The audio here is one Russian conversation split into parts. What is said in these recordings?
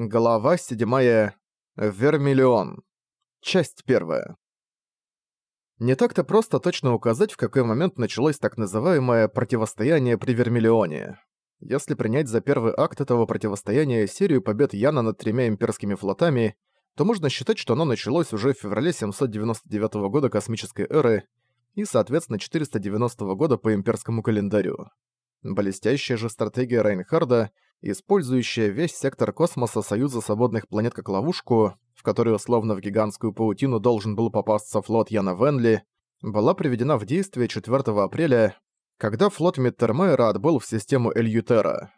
Глава 7. Вермиллион. Часть 1. Не так-то просто точно указать, в какой момент началось так называемое «противостояние при Вермиллионе». Если принять за первый акт этого противостояния серию побед Яна над тремя имперскими флотами, то можно считать, что оно началось уже в феврале 799 года космической эры и, соответственно, 490 года по имперскому календарю. Блестящая же стратегия Райнхарда — использующая весь сектор космоса Союза Свободных Планет как ловушку, в которую словно в гигантскую паутину должен был попасться флот Яна Венли, была приведена в действие 4 апреля, когда флот Миттермейера отбыл в систему Эльютера.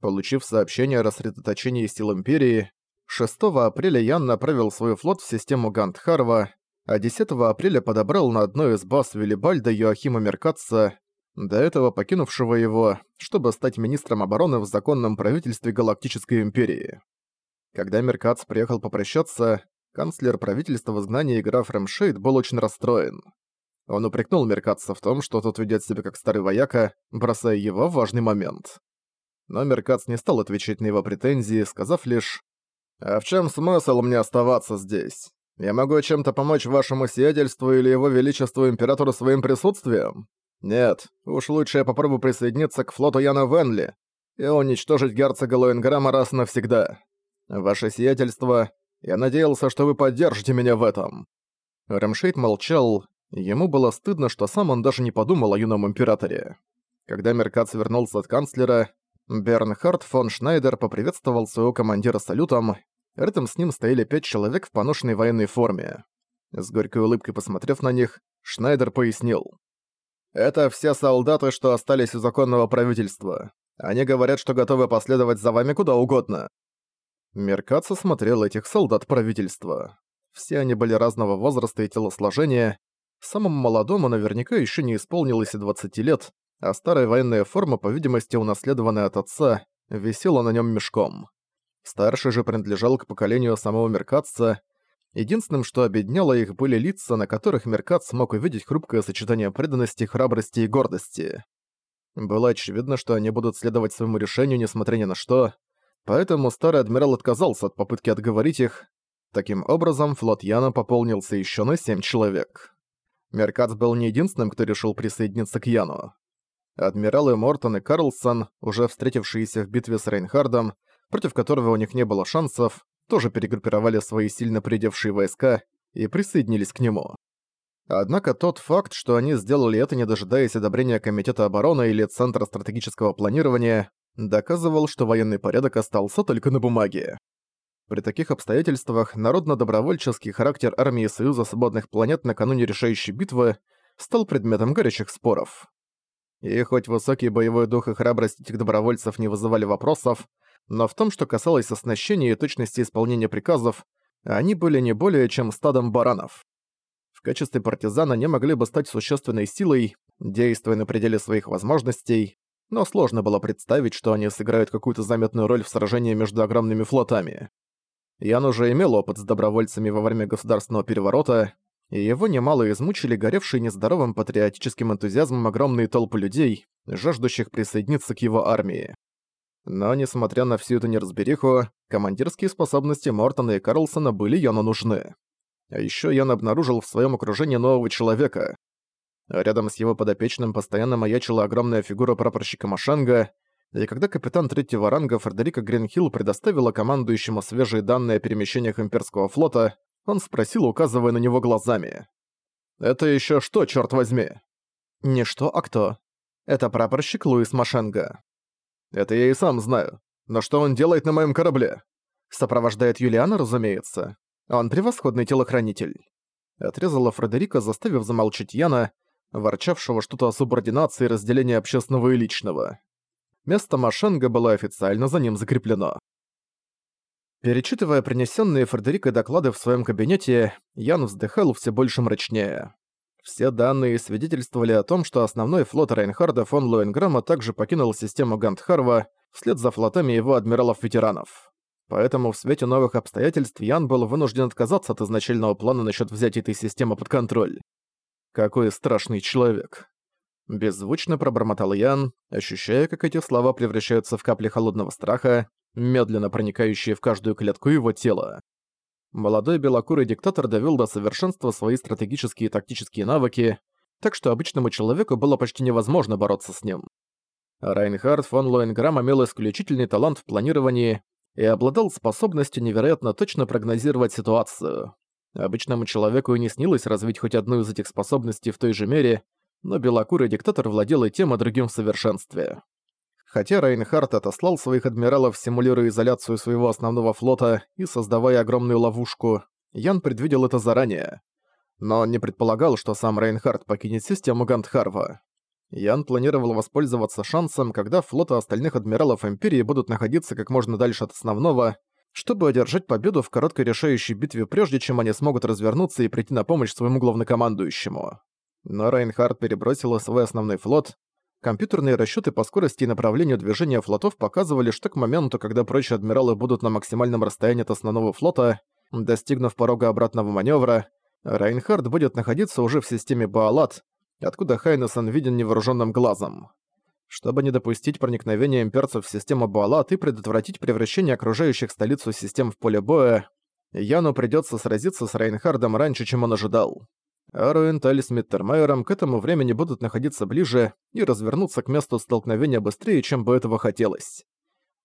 Получив сообщение о рассредоточении сил Империи, 6 апреля Ян направил свой флот в систему Гандхарва, а 10 апреля подобрал на одной из баз Виллибальда Йоахима Меркатца, до этого покинувшего его, чтобы стать министром обороны в законном правительстве Галактической Империи. Когда Меркац приехал попрощаться, канцлер правительства в изгнании граф Рэмшейд был очень расстроен. Он упрекнул Меркатца в том, что тот ведет себя как старый вояка, бросая его в важный момент. Но Меркац не стал отвечать на его претензии, сказав лишь «А в чем смысл мне оставаться здесь? Я могу чем-то помочь вашему сиятельству или его величеству императору своим присутствием? Нет, уж лучше я попробую присоединиться к флоту Яна Венли и уничтожить герцога Лоенграма раз и навсегда. Ваше сиятельство, я надеялся, что вы поддержите меня в этом». Рамшейд молчал, ему было стыдно, что сам он даже не подумал о юном императоре. Когда Меркац вернулся от канцлера, Бернхард фон Шнайдер поприветствовал своего командира салютом, рядом с ним стояли пять человек в поношенной военной форме. С горькой улыбкой посмотрев на них, Шнайдер пояснил. Это все солдаты, что остались у законного правительства. Они говорят, что готовы последовать за вами куда угодно». Меркаца смотрел этих солдат правительства. Все они были разного возраста и телосложения. Самому молодому наверняка еще не исполнилось и 20 лет, а старая военная форма, по видимости, унаследованная от отца, висела на нем мешком. Старший же принадлежал к поколению самого Меркатца, Единственным, что объединяло их, были лица, на которых Меркат смог увидеть хрупкое сочетание преданности, храбрости и гордости. Было очевидно, что они будут следовать своему решению, несмотря ни на что, поэтому старый адмирал отказался от попытки отговорить их. Таким образом, флот Яна пополнился еще на семь человек. Меркац был не единственным, кто решил присоединиться к Яну. Адмиралы Мортон и Карлсон, уже встретившиеся в битве с Рейнхардом, против которого у них не было шансов, тоже перегруппировали свои сильно придевшие войска и присоединились к нему. Однако тот факт, что они сделали это, не дожидаясь одобрения Комитета обороны или Центра стратегического планирования, доказывал, что военный порядок остался только на бумаге. При таких обстоятельствах народно-добровольческий характер армии Союза Свободных Планет накануне решающей битвы стал предметом горячих споров. И хоть высокий боевой дух и храбрость этих добровольцев не вызывали вопросов, но в том, что касалось оснащения и точности исполнения приказов, они были не более чем стадом баранов. В качестве партизана они могли бы стать существенной силой, действуя на пределе своих возможностей, но сложно было представить, что они сыграют какую-то заметную роль в сражении между огромными флотами. Ян уже имел опыт с добровольцами во время государственного переворота, и его немало измучили горевшие нездоровым патриотическим энтузиазмом огромные толпы людей, жаждущих присоединиться к его армии. Но, несмотря на всю эту неразбериху, командирские способности Мортона и Карлсона были Яну нужны. А ещё Ян обнаружил в своём окружении нового человека. Рядом с его подопечным постоянно маячила огромная фигура прапорщика Машенга, и когда капитан третьего ранга Фредерика Гринхилл предоставила командующему свежие данные о перемещениях имперского флота, он спросил, указывая на него глазами. «Это ещё что, чёрт возьми?» «Не что, а кто?» «Это прапорщик Луис Машенга». Это я и сам знаю. Но что он делает на моем корабле? Сопровождает Юлиана, разумеется. Он превосходный телохранитель. Отрезала Фредерика, заставив замолчать Яна, ворчавшего что-то о субординации и разделении общественного и личного. Место Машенга было официально за ним закреплено. Перечитывая принесенные Фредерикой доклады в своем кабинете, Ян вздыхал все больше мрачнее. Все данные свидетельствовали о том, что основной флот Рейнхарда фон Лоенграмма также покинул систему Гандхарва вслед за флотами его адмиралов-ветеранов. Поэтому в свете новых обстоятельств Ян был вынужден отказаться от изначального плана насчет взятия этой системы под контроль. Какой страшный человек. Беззвучно пробормотал Ян, ощущая, как эти слова превращаются в капли холодного страха, медленно проникающие в каждую клетку его тела. Молодой белокурый диктатор довел до совершенства свои стратегические и тактические навыки, так что обычному человеку было почти невозможно бороться с ним. Райнхард фон Лоенграм имел исключительный талант в планировании и обладал способностью невероятно точно прогнозировать ситуацию. Обычному человеку и не снилось развить хоть одну из этих способностей в той же мере, но белокурый диктатор владел и тем, и другим в совершенстве. Хотя Райнхард отослал своих адмиралов, симулируя изоляцию своего основного флота и создавая огромную ловушку, Ян предвидел это заранее. Но он не предполагал, что сам Рейнхард покинет систему Гандхарва. Ян планировал воспользоваться шансом, когда флоты остальных адмиралов Империи будут находиться как можно дальше от основного, чтобы одержать победу в короткой решающей битве прежде, чем они смогут развернуться и прийти на помощь своему главнокомандующему. Но Рейнхард перебросил свой основной флот, Компьютерные расчеты по скорости и направлению движения флотов показывали, что к моменту, когда прочие адмиралы будут на максимальном расстоянии от основного флота, достигнув порога обратного маневра, Райнхард будет находиться уже в системе Баалат, откуда Хайнесон виден невооруженным глазом. Чтобы не допустить проникновения имперцев в систему Баалат и предотвратить превращение окружающих столицу систем в поле боя, Яну придется сразиться с Райнхардом раньше, чем он ожидал. Аруэнталь с Миттермайером к этому времени будут находиться ближе и развернуться к месту столкновения быстрее, чем бы этого хотелось.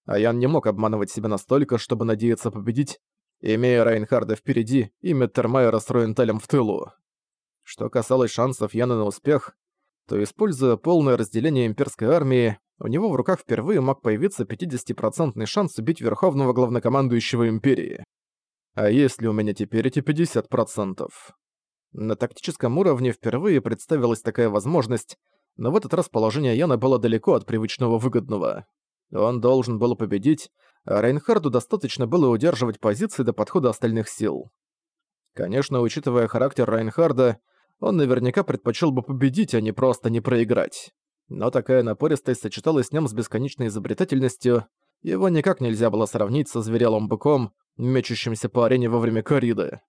А Ян не мог обманывать себя настолько, чтобы надеяться победить, имея Райнхарда впереди и Миттермайера с Руенталем в тылу. Что касалось шансов Яна на успех, то, используя полное разделение имперской армии, у него в руках впервые мог появиться 50% шанс убить Верховного Главнокомандующего Империи. А есть ли у меня теперь эти 50%? На тактическом уровне впервые представилась такая возможность, но в этот раз положение Яна было далеко от привычного выгодного. Он должен был победить, а Рейнхарду достаточно было удерживать позиции до подхода остальных сил. Конечно, учитывая характер Рейнхарда, он наверняка предпочел бы победить, а не просто не проиграть. Но такая напористость сочеталась с ним с бесконечной изобретательностью, его никак нельзя было сравнить со зверелым быком, мечущимся по арене во время корриды.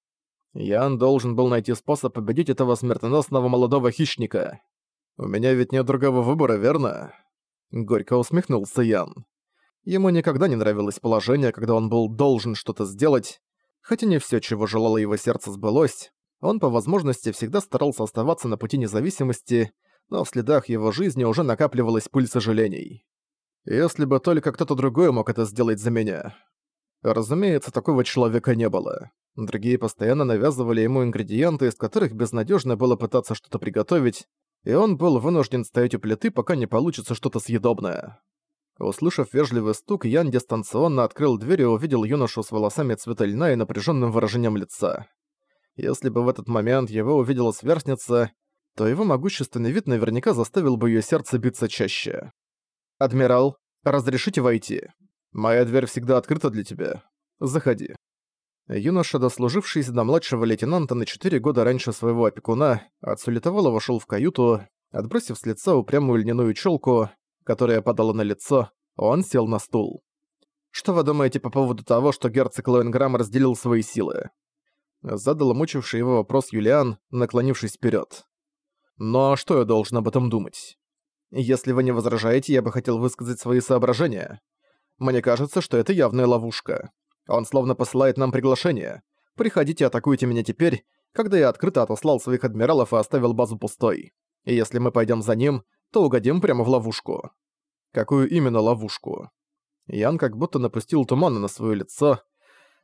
Ян должен был найти способ победить этого смертоносного молодого хищника. У меня ведь нет другого выбора, верно? Горько усмехнулся Ян. Ему никогда не нравилось положение, когда он был должен что-то сделать, хотя не все, чего желало его сердце, сбылось. Он по возможности всегда старался оставаться на пути независимости, но в следах его жизни уже накапливалась пыль сожалений. Если бы только кто-то другой мог это сделать за меня. Разумеется, такого человека не было. Другие постоянно навязывали ему ингредиенты, из которых безнадежно было пытаться что-то приготовить, и он был вынужден стоять у плиты, пока не получится что-то съедобное. Услышав вежливый стук, Ян дистанционно открыл дверь и увидел юношу с волосами цвета льна и напряженным выражением лица. Если бы в этот момент его увидела сверстница, то его могущественный вид наверняка заставил бы ее сердце биться чаще. «Адмирал, разрешите войти? Моя дверь всегда открыта для тебя. Заходи». Юноша, дослужившийся до младшего лейтенанта на 4 года раньше своего опекуна, отсулетовало вошел в каюту, отбросив с лица упрямую льняную челку, которая падала на лицо, он сел на стул. «Что вы думаете по поводу того, что герцог Лоенграм разделил свои силы?» Задал мучивший его вопрос Юлиан, наклонившись вперед. «Но что я должен об этом думать? Если вы не возражаете, я бы хотел высказать свои соображения. Мне кажется, что это явная ловушка. Он словно посылает нам приглашение. Приходите, атакуйте меня теперь, когда я открыто отослал своих адмиралов и оставил базу пустой. И если мы пойдем за ним, то угодим прямо в ловушку. Какую именно ловушку? Ян как будто напустил тумана на свое лицо,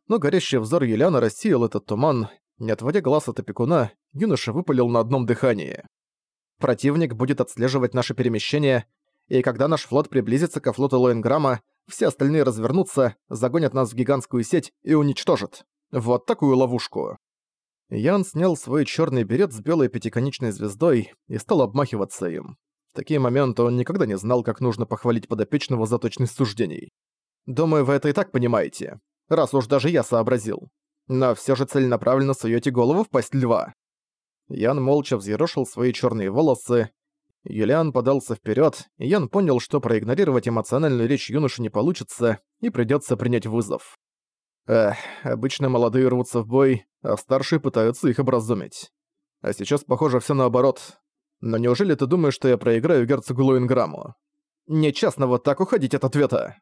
но горящий взор Юлиана рассеял этот туман, не отводя глаз от опекуна, юноша выпалил на одном дыхании. Противник будет отслеживать наше перемещение, и когда наш флот приблизится ко флоту Лоенграма, все остальные развернутся, загонят нас в гигантскую сеть и уничтожат. Вот такую ловушку. Ян снял свой черный берет с белой пятиконечной звездой и стал обмахиваться им. В такие моменты он никогда не знал, как нужно похвалить подопечного за точность суждений. Думаю, вы это и так понимаете, раз уж даже я сообразил. Но все же целенаправленно суете голову в пасть льва. Ян молча взъерошил свои черные волосы, Юлиан подался вперед, и Ян понял, что проигнорировать эмоциональную речь юноши не получится, и придется принять вызов. Эх, обычно молодые рвутся в бой, а старшие пытаются их образумить. А сейчас, похоже, все наоборот. Но неужели ты думаешь, что я проиграю герцогу Луинграмму? Нечестно вот так уходить от ответа.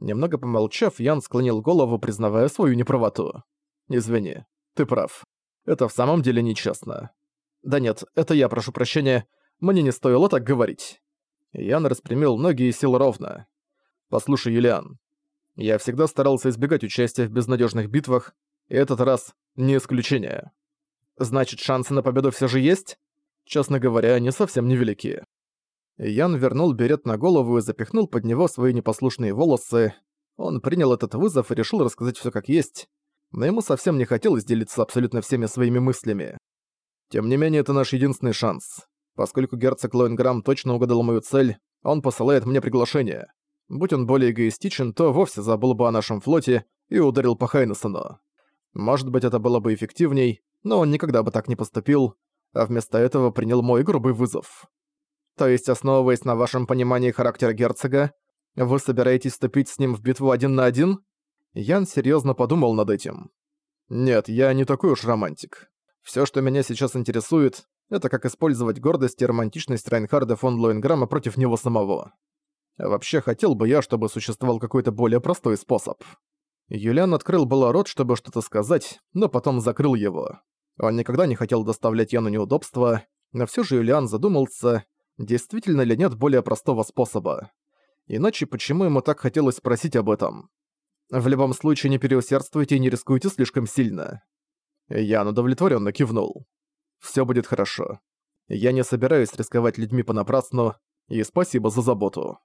Немного помолчав, Ян склонил голову, признавая свою неправоту. «Извини, ты прав. Это в самом деле нечестно. Да нет, это я прошу прощения, мне не стоило так говорить». Ян распрямил ноги и сел ровно. «Послушай, Юлиан, я всегда старался избегать участия в безнадежных битвах, и этот раз не исключение. Значит, шансы на победу все же есть? Честно говоря, они совсем невелики». Ян вернул берет на голову и запихнул под него свои непослушные волосы. Он принял этот вызов и решил рассказать все как есть, но ему совсем не хотелось делиться абсолютно всеми своими мыслями. Тем не менее, это наш единственный шанс. Поскольку герцог Лоинграм точно угадал мою цель, он посылает мне приглашение. Будь он более эгоистичен, то вовсе забыл бы о нашем флоте и ударил по Хайнессону. Может быть, это было бы эффективней, но он никогда бы так не поступил, а вместо этого принял мой грубый вызов. То есть, основываясь на вашем понимании характера герцога, вы собираетесь вступить с ним в битву один на один? Ян серьезно подумал над этим. Нет, я не такой уж романтик. Все, что меня сейчас интересует, это как использовать гордость и романтичность Райнхарда фон Лоенграмма против него самого. А вообще, хотел бы я, чтобы существовал какой-то более простой способ. Юлиан открыл было рот, чтобы что-то сказать, но потом закрыл его. Он никогда не хотел доставлять Яну неудобства, но все же Юлиан задумался, действительно ли нет более простого способа. Иначе почему ему так хотелось спросить об этом? В любом случае не переусердствуйте и не рискуйте слишком сильно. Ян удовлетворенно кивнул. Все будет хорошо. Я не собираюсь рисковать людьми понапрасну, и спасибо за заботу.